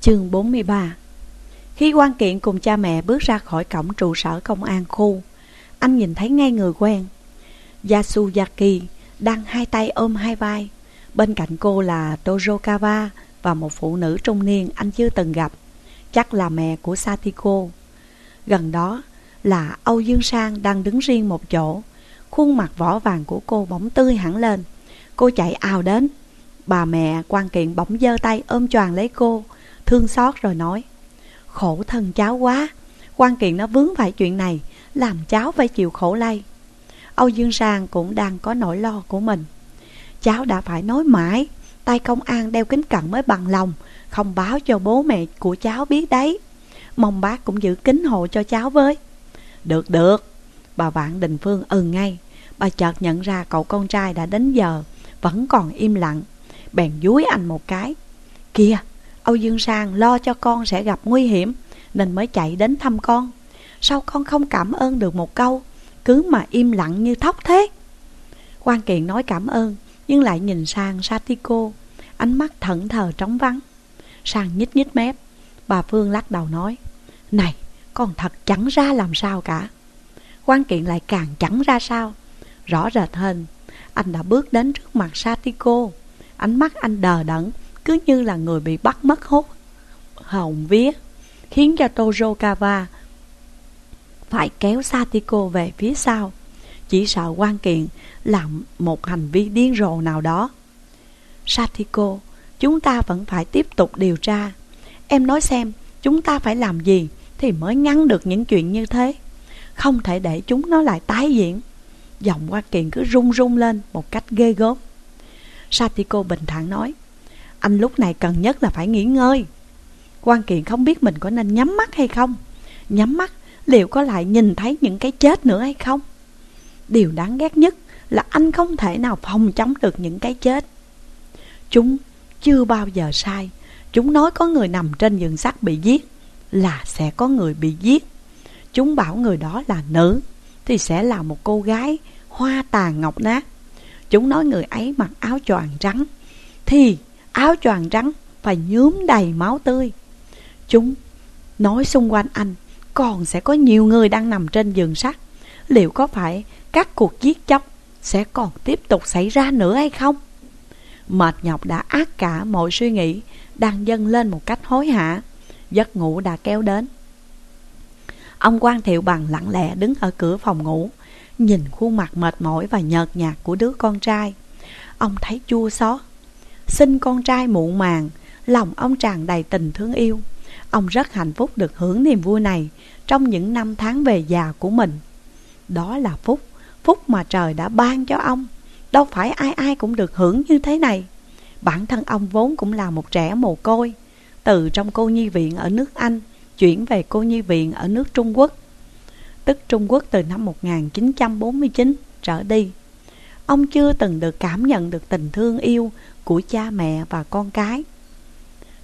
Chương 43 Khi quan kiện cùng cha mẹ bước ra khỏi cổng trụ sở công an khu, Anh nhìn thấy ngay người quen. Yasuyaki đang hai tay ôm hai vai. Bên cạnh cô là Tojokawa và một phụ nữ trung niên anh chưa từng gặp, Chắc là mẹ của Satiko. Gần đó là Âu Dương Sang đang đứng riêng một chỗ. Khuôn mặt vỏ vàng của cô bỗng tươi hẳn lên. Cô chạy ào đến. Bà mẹ quan kiện bỗng giơ tay ôm choàng lấy cô. Thương xót rồi nói, Khổ thân cháu quá, quan kiện nó vướng phải chuyện này, Làm cháu phải chịu khổ lây. Âu Dương Sang cũng đang có nỗi lo của mình. Cháu đã phải nói mãi, Tay công an đeo kính cận mới bằng lòng, Không báo cho bố mẹ của cháu biết đấy. Mong bác cũng giữ kính hộ cho cháu với. Được được, Bà Vạn Đình Phương ừ ngay, Bà chợt nhận ra cậu con trai đã đến giờ, Vẫn còn im lặng, Bèn dúi anh một cái, Kìa Âu Dương Sang lo cho con sẽ gặp nguy hiểm, Nên mới chạy đến thăm con. Sao con không cảm ơn được một câu, Cứ mà im lặng như thóc thế? Quan Kiện nói cảm ơn, Nhưng lại nhìn sang Satiko. Ánh mắt thẫn thờ trống vắng. Sang nhích nhích mép. Bà Phương lắc đầu nói, Này, con thật chẳng ra làm sao cả. Quan Kiện lại càng chẳng ra sao. Rõ rệt hơn, Anh đã bước đến trước mặt Satiko. Ánh mắt anh đờ đẫn cứ như là người bị bắt mất hút Hồng vía, Khiến cho Tojokawa Phải kéo Satiko về phía sau, Chỉ sợ quan kiện Làm một hành vi điên rồ nào đó. Satiko, Chúng ta vẫn phải tiếp tục điều tra. Em nói xem, Chúng ta phải làm gì Thì mới ngăn được những chuyện như thế? Không thể để chúng nó lại tái diễn. Giọng quan kiện cứ rung rung lên Một cách ghê gớm. Satiko bình thản nói anh lúc này cần nhất là phải nghỉ ngơi. Quan kiện không biết mình có nên nhắm mắt hay không. Nhắm mắt liệu có lại nhìn thấy những cái chết nữa hay không? Điều đáng ghét nhất là anh không thể nào phòng chống được những cái chết. Chúng chưa bao giờ sai. Chúng nói có người nằm trên giường sắt bị giết Là sẽ có người bị giết. Chúng bảo người đó là nữ Thì sẽ là một cô gái Hoa tàn ngọc nát. Chúng nói người ấy mặc áo choàng trắng Thì áo choàng trắng Phải nhuốm đầy máu tươi. Chúng nói xung quanh anh, Còn sẽ có nhiều người đang nằm trên giường sắt. Liệu có phải các cuộc giết chóc Sẽ còn tiếp tục xảy ra nữa hay không? Mệt nhọc đã ác cả mọi suy nghĩ, Đang dâng lên một cách hối hả. Giấc ngủ đã kéo đến. Ông quan thiệu bằng lặng lẽ đứng ở cửa phòng ngủ, Nhìn khuôn mặt mệt mỏi và nhợt nhạt của đứa con trai. Ông thấy chua xót Sinh con trai muộn màng, Lòng ông tràn đầy tình thương yêu. Ông rất hạnh phúc được hưởng niềm vui này Trong những năm tháng về già của mình. Đó là phúc Phúc mà trời đã ban cho ông. Đâu phải ai ai cũng được hưởng như thế này. Bản thân ông vốn cũng là một trẻ mồ côi. Từ trong cô nhi viện ở nước Anh, Chuyển về cô nhi viện ở nước Trung Quốc. Tức Trung Quốc từ năm 1949 trở đi. Ông chưa từng được cảm nhận được tình thương yêu của cha mẹ và con cái.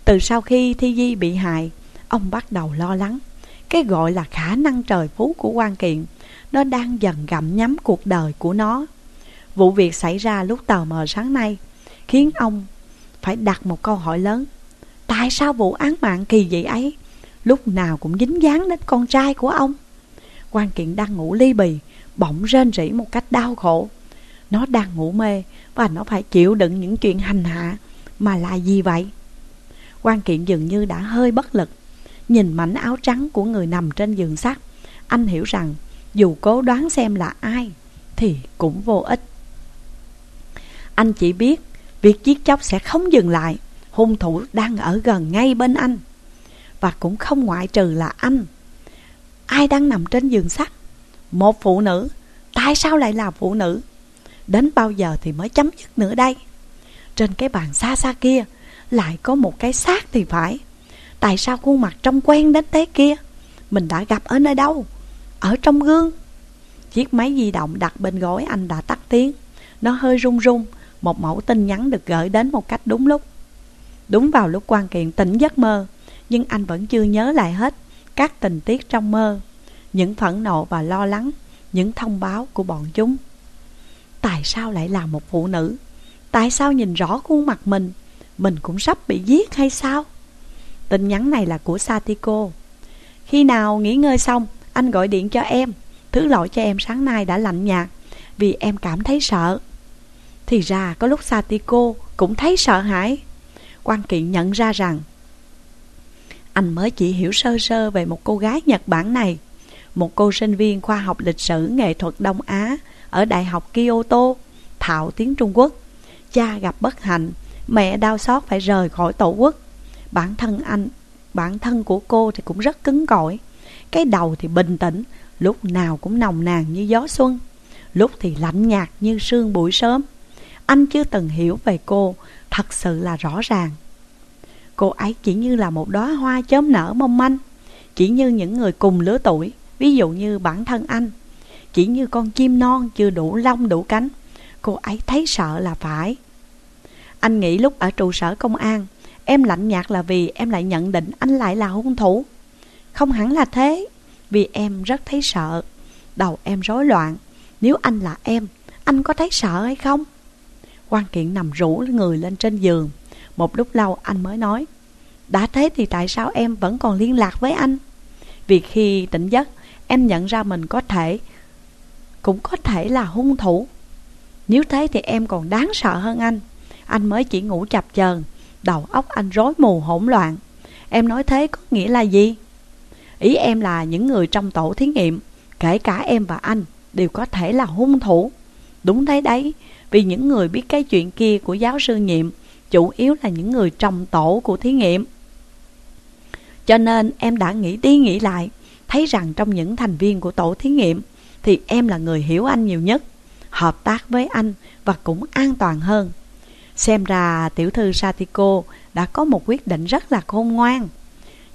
Từ sau khi Thi Di bị hại, Ông bắt đầu lo lắng. Cái gọi là khả năng trời phú của quan kiện, Nó đang dần gặm nhắm cuộc đời của nó. Vụ việc xảy ra lúc tờ mờ sáng nay, Khiến ông phải đặt một câu hỏi lớn. Tại sao vụ án mạng kỳ dị ấy Lúc nào cũng dính dáng đến con trai của ông? Quan kiện đang ngủ ly bì, Bỗng rên rỉ một cách đau khổ. Nó đang ngủ mê Và nó phải chịu đựng những chuyện hành hạ Mà là gì vậy? Quan kiện dường như đã hơi bất lực. Nhìn mảnh áo trắng của người nằm trên giường sắt, Anh hiểu rằng Dù cố đoán xem là ai Thì cũng vô ích. Anh chỉ biết việc giết chóc sẽ không dừng lại, Hung thủ đang ở gần ngay bên anh. Và cũng không ngoại trừ là anh. Ai đang nằm trên giường sắt? Một phụ nữ. Tại sao lại là phụ nữ? Đến bao giờ thì mới chấm dứt nữa đây. Trên cái bàn xa xa kia Lại có một cái xác thì phải. Tại sao khuôn mặt trông quen đến thế kia? Mình đã gặp ở nơi đâu? Ở trong gương. Chiếc máy di động đặt bên gối anh đã tắt tiếng. Nó hơi rung rung một mẫu tin nhắn được gửi đến một cách đúng lúc. Đúng vào lúc quan kiện tỉnh giấc mơ, nhưng anh vẫn chưa nhớ lại hết các tình tiết trong mơ, những phẫn nộ và lo lắng, những thông báo của bọn chúng. Tại sao lại là một phụ nữ? Tại sao nhìn rõ khuôn mặt mình, mình cũng sắp bị giết hay sao? Tin nhắn này là của Satiko Khi nào nghỉ ngơi xong Anh gọi điện cho em Thứ lỗi cho em sáng nay đã lạnh nhạt Vì em cảm thấy sợ Thì ra có lúc Satiko cũng thấy sợ hãi Quan kiện nhận ra rằng Anh mới chỉ hiểu sơ sơ về một cô gái Nhật Bản này Một cô sinh viên khoa học lịch sử nghệ thuật Đông Á ở Đại học Kyoto, Thạo tiếng Trung Quốc. Cha gặp bất hạnh, Mẹ đau xót phải rời khỏi tổ quốc. Bản thân anh, Bản thân của cô thì cũng rất cứng cỏi. Cái đầu thì bình tĩnh, Lúc nào cũng nồng nàn như gió xuân. Lúc thì lạnh nhạt như sương buổi sớm. Anh chưa từng hiểu về cô, Thật sự là rõ ràng. Cô ấy chỉ như là một đóa hoa chớm nở mong manh, Chỉ như những người cùng lứa tuổi, Ví dụ như bản thân anh. Chỉ như con chim non chưa đủ lông, đủ cánh. Cô ấy thấy sợ là phải. Anh nghĩ lúc ở trụ sở công an, Em lạnh nhạt là vì em lại nhận định anh lại là hung thủ. Không hẳn là thế, Vì em rất thấy sợ. Đầu em rối loạn. Nếu anh là em, Anh có thấy sợ hay không? Quan kiện nằm rũ người lên trên giường. Một lúc lâu anh mới nói, Đã thế thì tại sao em vẫn còn liên lạc với anh? Vì khi tỉnh giấc, Em nhận ra mình có thể cũng có thể là hung thủ. Nếu thế thì em còn đáng sợ hơn anh. Anh mới chỉ ngủ chập chờn, Đầu óc anh rối mù hỗn loạn. Em nói thế có nghĩa là gì? Ý em là những người trong tổ thí nghiệm, Kể cả em và anh, Đều có thể là hung thủ. Đúng thế đấy, Vì những người biết cái chuyện kia của giáo sư nhiệm Chủ yếu là những người trong tổ của thí nghiệm. Cho nên em đã nghĩ đi nghĩ lại, Thấy rằng trong những thành viên của tổ thí nghiệm thì em là người hiểu anh nhiều nhất Hợp tác với anh Và cũng an toàn hơn. Xem ra tiểu thư Satiko đã có một quyết định rất là khôn ngoan.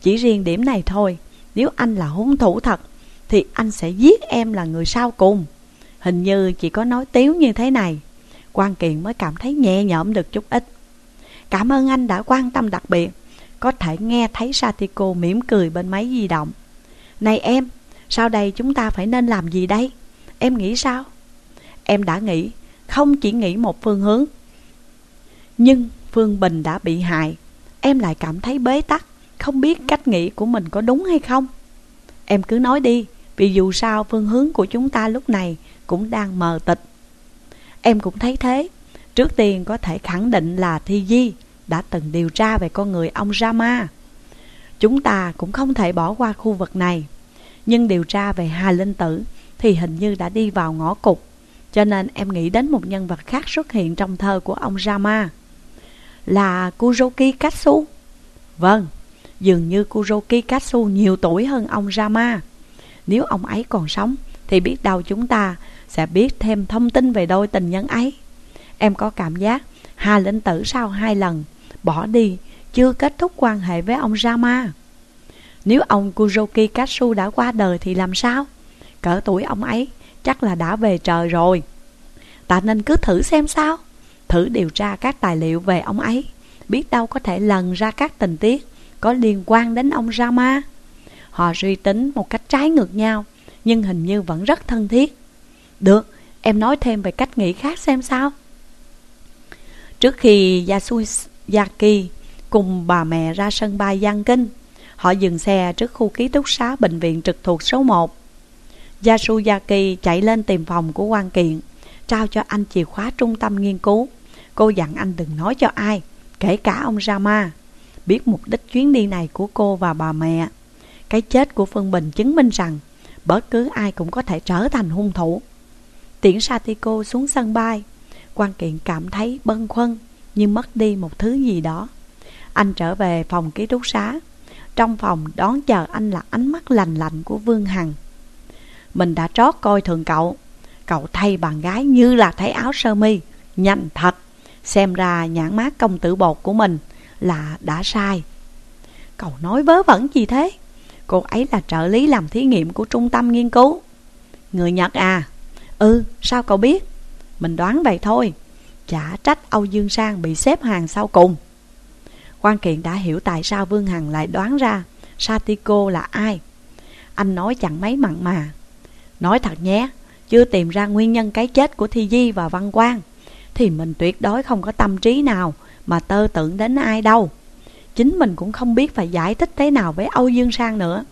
Chỉ riêng điểm này thôi Nếu anh là hung thủ thật Thì anh sẽ giết em là người sau cùng. Hình như chỉ có nói tiếu như thế này quan kiện mới cảm thấy nhẹ nhõm được chút ít. Cảm ơn anh đã quan tâm đặc biệt Có thể nghe thấy Satiko mỉm cười bên máy di động. Này em, sau đây chúng ta phải nên làm gì đây? Em nghĩ sao? Em đã nghĩ, không chỉ nghĩ một phương hướng. Nhưng Phương Bình đã bị hại. Em lại cảm thấy bế tắc Không biết cách nghĩ của mình có đúng hay không. Em cứ nói đi Vì dù sao phương hướng của chúng ta lúc này Cũng đang mờ tịch. Em cũng thấy thế. Trước tiên có thể khẳng định là Thi Di Đã từng điều tra về con người ông Rama. Chúng ta cũng không thể bỏ qua khu vực này. Nhưng điều tra về Hà Linh Tử Thì hình như đã đi vào ngõ cục Cho nên em nghĩ đến một nhân vật khác xuất hiện trong thơ của ông Rama là Kuroki Katsu. Vâng, dường như Kuroki Katsu nhiều tuổi hơn ông Rama. Nếu ông ấy còn sống, thì biết đâu chúng ta sẽ biết thêm thông tin về đôi tình nhân ấy. Em có cảm giác Hà Linh Tử sau hai lần bỏ đi chưa kết thúc quan hệ với ông Rama. Nếu ông Kuroki Katsu đã qua đời thì làm sao? Cỡ tuổi ông ấy chắc là đã về trời rồi. Ta nên cứ thử xem sao thử điều tra các tài liệu về ông ấy, biết đâu có thể lần ra các tình tiết có liên quan đến ông Rama. Họ suy tính một cách trái ngược nhau, nhưng hình như vẫn rất thân thiết. Được, em nói thêm về cách nghĩ khác xem sao. Trước khi Yasuyaki cùng bà mẹ ra sân bay Giang Kinh, họ dừng xe trước khu ký túc xá bệnh viện trực thuộc số 1. Yasuyaki chạy lên tìm phòng của quan kiện, trao cho anh chìa khóa trung tâm nghiên cứu. Cô dặn anh đừng nói cho ai Kể cả ông Rama Biết mục đích chuyến đi này của cô và bà mẹ Cái chết của Phương Bình chứng minh rằng Bất cứ ai cũng có thể trở thành hung thủ Tiễn Satiko xuống sân bay quan kiện cảm thấy bâng khuâng Như mất đi một thứ gì đó Anh trở về phòng ký túc xá trong phòng đón chờ anh là ánh mắt lành lạnh của Vương Hằng. Mình đã trót coi thường cậu. Cậu thay bạn gái như là thấy áo sơ mi. Nhanh thật. Xem ra nhãn mát công tử bột của mình là đã sai. Cậu nói vớ vẩn gì thế? Cô ấy là trợ lý làm thí nghiệm của trung tâm nghiên cứu. Người Nhật à? Ừ sao cậu biết? Mình đoán vậy thôi. Chả trách Âu Dương Sang bị xếp hàng sau cùng quan kiện đã hiểu tại sao Vương Hằng lại đoán ra Satiko là ai. Anh nói chẳng mấy mặn mà. Nói thật nhé, Chưa tìm ra nguyên nhân cái chết của Thi Di và Văn Quang, thì mình tuyệt đối không có tâm trí nào mà tơ tưởng đến ai đâu. Chính mình cũng không biết phải giải thích thế nào với Âu Dương Sang nữa.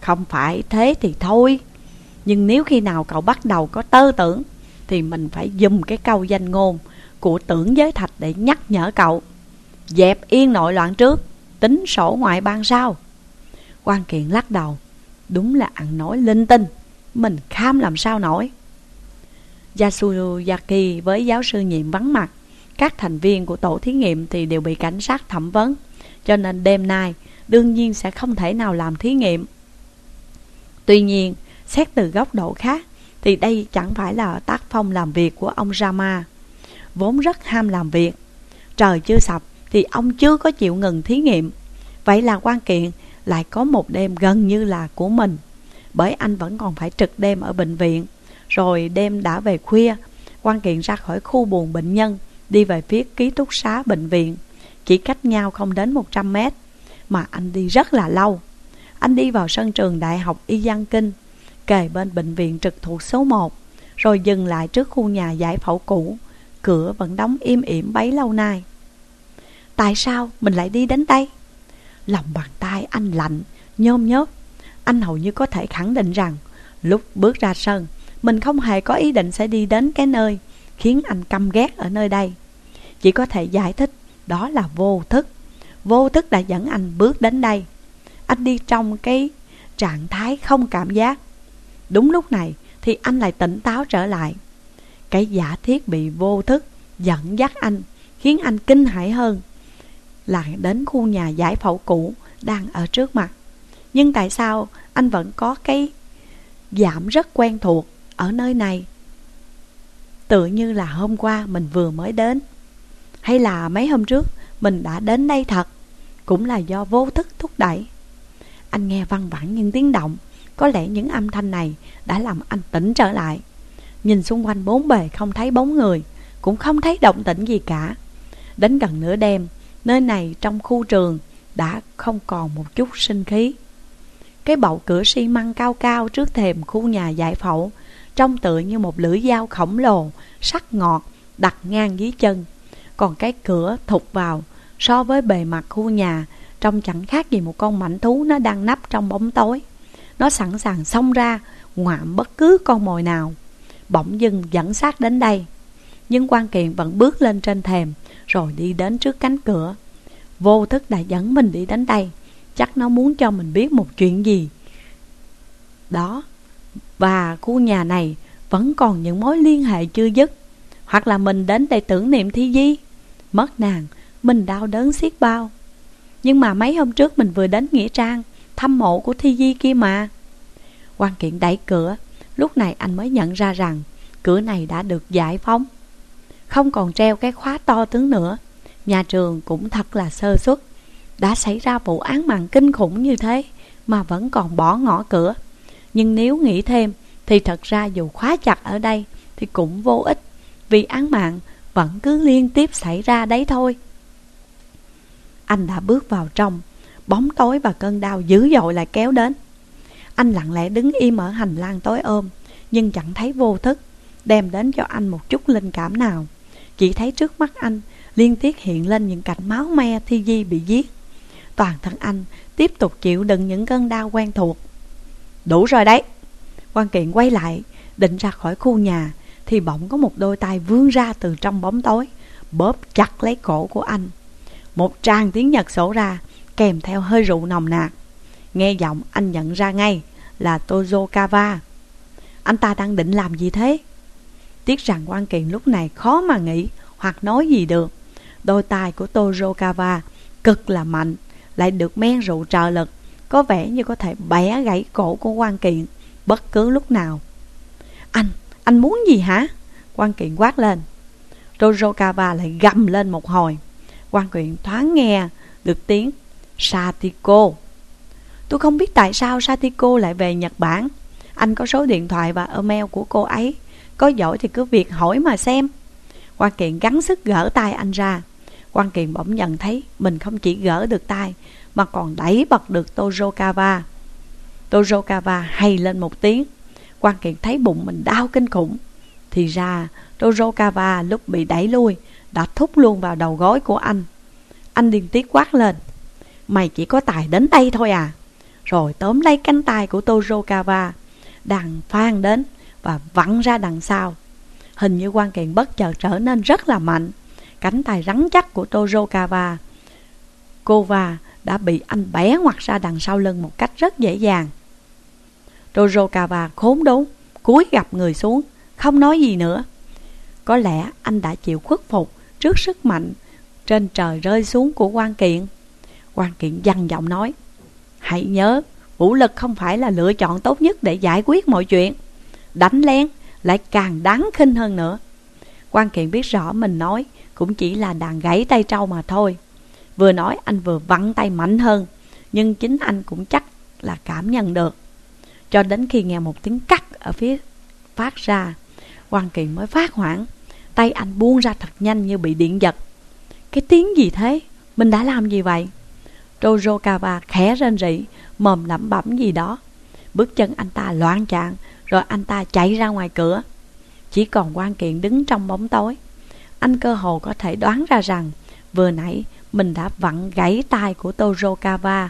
Không phải thế thì thôi, Nhưng nếu khi nào cậu bắt đầu có tơ tưởng, Thì mình phải dùng cái câu danh ngôn Của tưởng giới thạch để nhắc nhở cậu. Dẹp yên nội loạn trước Tính sổ ngoại bang sau. Quan kiện lắc đầu Đúng là ăn nói linh tinh Mình kham làm sao nổi. Yasuyaki với giáo sư nhiệm vắng mặt Các thành viên của tổ thí nghiệm thì đều bị cảnh sát thẩm vấn Cho nên đêm nay đương nhiên sẽ không thể nào làm thí nghiệm. Tuy nhiên, xét từ góc độ khác Thì đây chẳng phải là tác phong làm việc của ông Rama. Vốn rất ham làm việc Trời chưa sập thì ông chưa có chịu ngừng thí nghiệm. Vậy là quan kiện lại có một đêm gần như là của mình, Bởi anh vẫn còn phải trực đêm ở bệnh viện. Rồi đêm đã về khuya, quan kiện ra khỏi khu buồn bệnh nhân, Đi về phía ký túc xá bệnh viện. Chỉ cách nhau không đến 100 mét, Mà anh đi rất là lâu. Anh đi vào sân trường Đại học Y Giang Kinh, Kề bên bệnh viện trực thuộc số 1 Rồi dừng lại trước khu nhà giải phẫu cũ. Cửa vẫn đóng im ỉm bấy lâu nay. Tại sao mình lại đi đến đây? Lòng bàn tay anh lạnh, nhôm nhớp. Anh hầu như có thể khẳng định rằng Lúc bước ra sân Mình không hề có ý định sẽ đi đến cái nơi Khiến anh căm ghét ở nơi đây. Chỉ có thể giải thích Đó là vô thức. Vô thức đã dẫn anh bước đến đây. Anh đi trong cái trạng thái không cảm giác. Đúng lúc này Thì anh lại tỉnh táo trở lại. Cái giả thiết bị vô thức Dẫn dắt anh Khiến anh kinh hãi hơn lại đến khu nhà giải phẫu cũ đang ở trước mặt. Nhưng tại sao anh vẫn có cái giảm rất quen thuộc ở nơi này? Tự như là hôm qua mình vừa mới đến. Hay là mấy hôm trước mình đã đến đây thật, cũng là do vô thức thúc đẩy. Anh nghe văng vẳng những tiếng động, có lẽ những âm thanh này đã làm anh tỉnh trở lại. Nhìn xung quanh bốn bề không thấy bóng người, cũng không thấy động tĩnh gì cả. Đến gần nửa đêm, Nơi này trong khu trường đã không còn một chút sinh khí. Cái bậu cửa xi măng cao cao trước thềm khu nhà giải phẫu, trông tựa như một lưỡi dao khổng lồ, sắc ngọt, đặt ngang dưới chân. Còn cái cửa thụt vào, so với bề mặt khu nhà, trông chẳng khác gì một con mảnh thú nó đang nấp trong bóng tối. Nó sẵn sàng xông ra, ngoạm bất cứ con mồi nào. Bỗng dưng dẫn sát đến đây. Nhưng quan kiện vẫn bước lên trên thềm, rồi đi đến trước cánh cửa. Vô thức đã dẫn mình đi đến đây, chắc nó muốn cho mình biết một chuyện gì. Đó, và khu nhà này vẫn còn những mối liên hệ chưa dứt. Hoặc là mình đến đây tưởng niệm thi di, mất nàng, mình đau đớn xiết bao. Nhưng mà mấy hôm trước mình vừa đến Nghĩa Trang, thăm mộ của thi di kia mà. quan kiện đẩy cửa, lúc này anh mới nhận ra rằng cửa này đã được giải phóng không còn treo cái khóa to tướng nữa. Nhà trường cũng thật là sơ suất. Đã xảy ra vụ án mạng kinh khủng như thế mà vẫn còn bỏ ngõ cửa. Nhưng nếu nghĩ thêm thì thật ra dù khóa chặt ở đây thì cũng vô ích vì án mạng vẫn cứ liên tiếp xảy ra đấy thôi. Anh đã bước vào trong, bóng tối và cơn đau dữ dội lại kéo đến. Anh lặng lẽ đứng im ở hành lang tối ôm, nhưng chẳng thấy vô thức, đem đến cho anh một chút linh cảm nào. Chỉ thấy trước mắt anh, liên tiếp hiện lên những cảnh máu me thi di bị giết. Toàn thân anh tiếp tục chịu đựng những cơn đau quen thuộc. Đủ rồi đấy. Quan kiện quay lại, định ra khỏi khu nhà, Thì bỗng có một đôi tay vươn ra từ trong bóng tối, Bóp chặt lấy cổ của anh. Một tràng tiếng Nhật sổ ra, Kèm theo hơi rượu nồng nạc. Nghe giọng anh nhận ra ngay Là Tozokawa. Anh ta đang định làm gì thế? Tiếc rằng quan kiện lúc này khó mà nghĩ hoặc nói gì được. Đôi tay của Tojokawa cực là mạnh, lại được men rượu trợ lực, có vẻ như có thể bẻ gãy cổ của quan kiện bất cứ lúc nào. Anh, anh muốn gì hả? Quan kiện quát lên. Tojokawa lại gầm lên một hồi. Quan kiện thoáng nghe được tiếng Satiko. Tôi không biết tại sao Satiko lại về Nhật Bản. Anh có số điện thoại và email của cô ấy. Có giỏi thì cứ việc hỏi mà xem quan kiện gắng sức gỡ tay anh ra quan kiện bỗng nhận thấy mình không chỉ gỡ được tay, mà còn đẩy bật được Tojokawa. Tojokawa hay lên một tiếng. quan kiện thấy bụng mình đau kinh khủng. Thì ra, Tojokawa lúc bị đẩy lui, đã thúc luôn vào đầu gối của anh. Anh điên tiết quát lên Mày chỉ có tài đến đây thôi à Rồi tóm lấy cánh tay của Tojokawa Đằng phan đến và vặn ra đằng sau. Hình như quan kiện bất chợt trở nên rất là mạnh. Cánh tay rắn chắc của Tojokawa Kova đã bị anh bẻ ngoặt ra đằng sau lưng một cách rất dễ dàng. Tojokawa khốn đốn, cúi gặp người xuống, Không nói gì nữa. Có lẽ anh đã chịu khuất phục Trước sức mạnh Trên trời rơi xuống của quan kiện. Quan kiện dằn giọng nói, Hãy nhớ, Vũ lực không phải là lựa chọn tốt nhất để giải quyết mọi chuyện. Đánh lén, lại càng đáng khinh hơn nữa. Quan kiện biết rõ mình nói Cũng chỉ là đàn gãy tay trâu mà thôi. Vừa nói anh vừa vặn tay mạnh hơn, Nhưng chính anh cũng chắc là cảm nhận được. Cho đến khi nghe một tiếng cắt ở phía phát ra quan kiện mới phát hoảng. Tay anh buông ra thật nhanh như bị điện giật. Cái tiếng gì thế? Mình đã làm gì vậy? Tojokawa khẽ rên rỉ, Mồm lẩm bẩm gì đó. Bước chân anh ta loạn trạng rồi anh ta chạy ra ngoài cửa. Chỉ còn quan kiện đứng trong bóng tối. Anh cơ hồ có thể đoán ra rằng, Vừa nãy mình đã vặn gãy tay của Tojokawa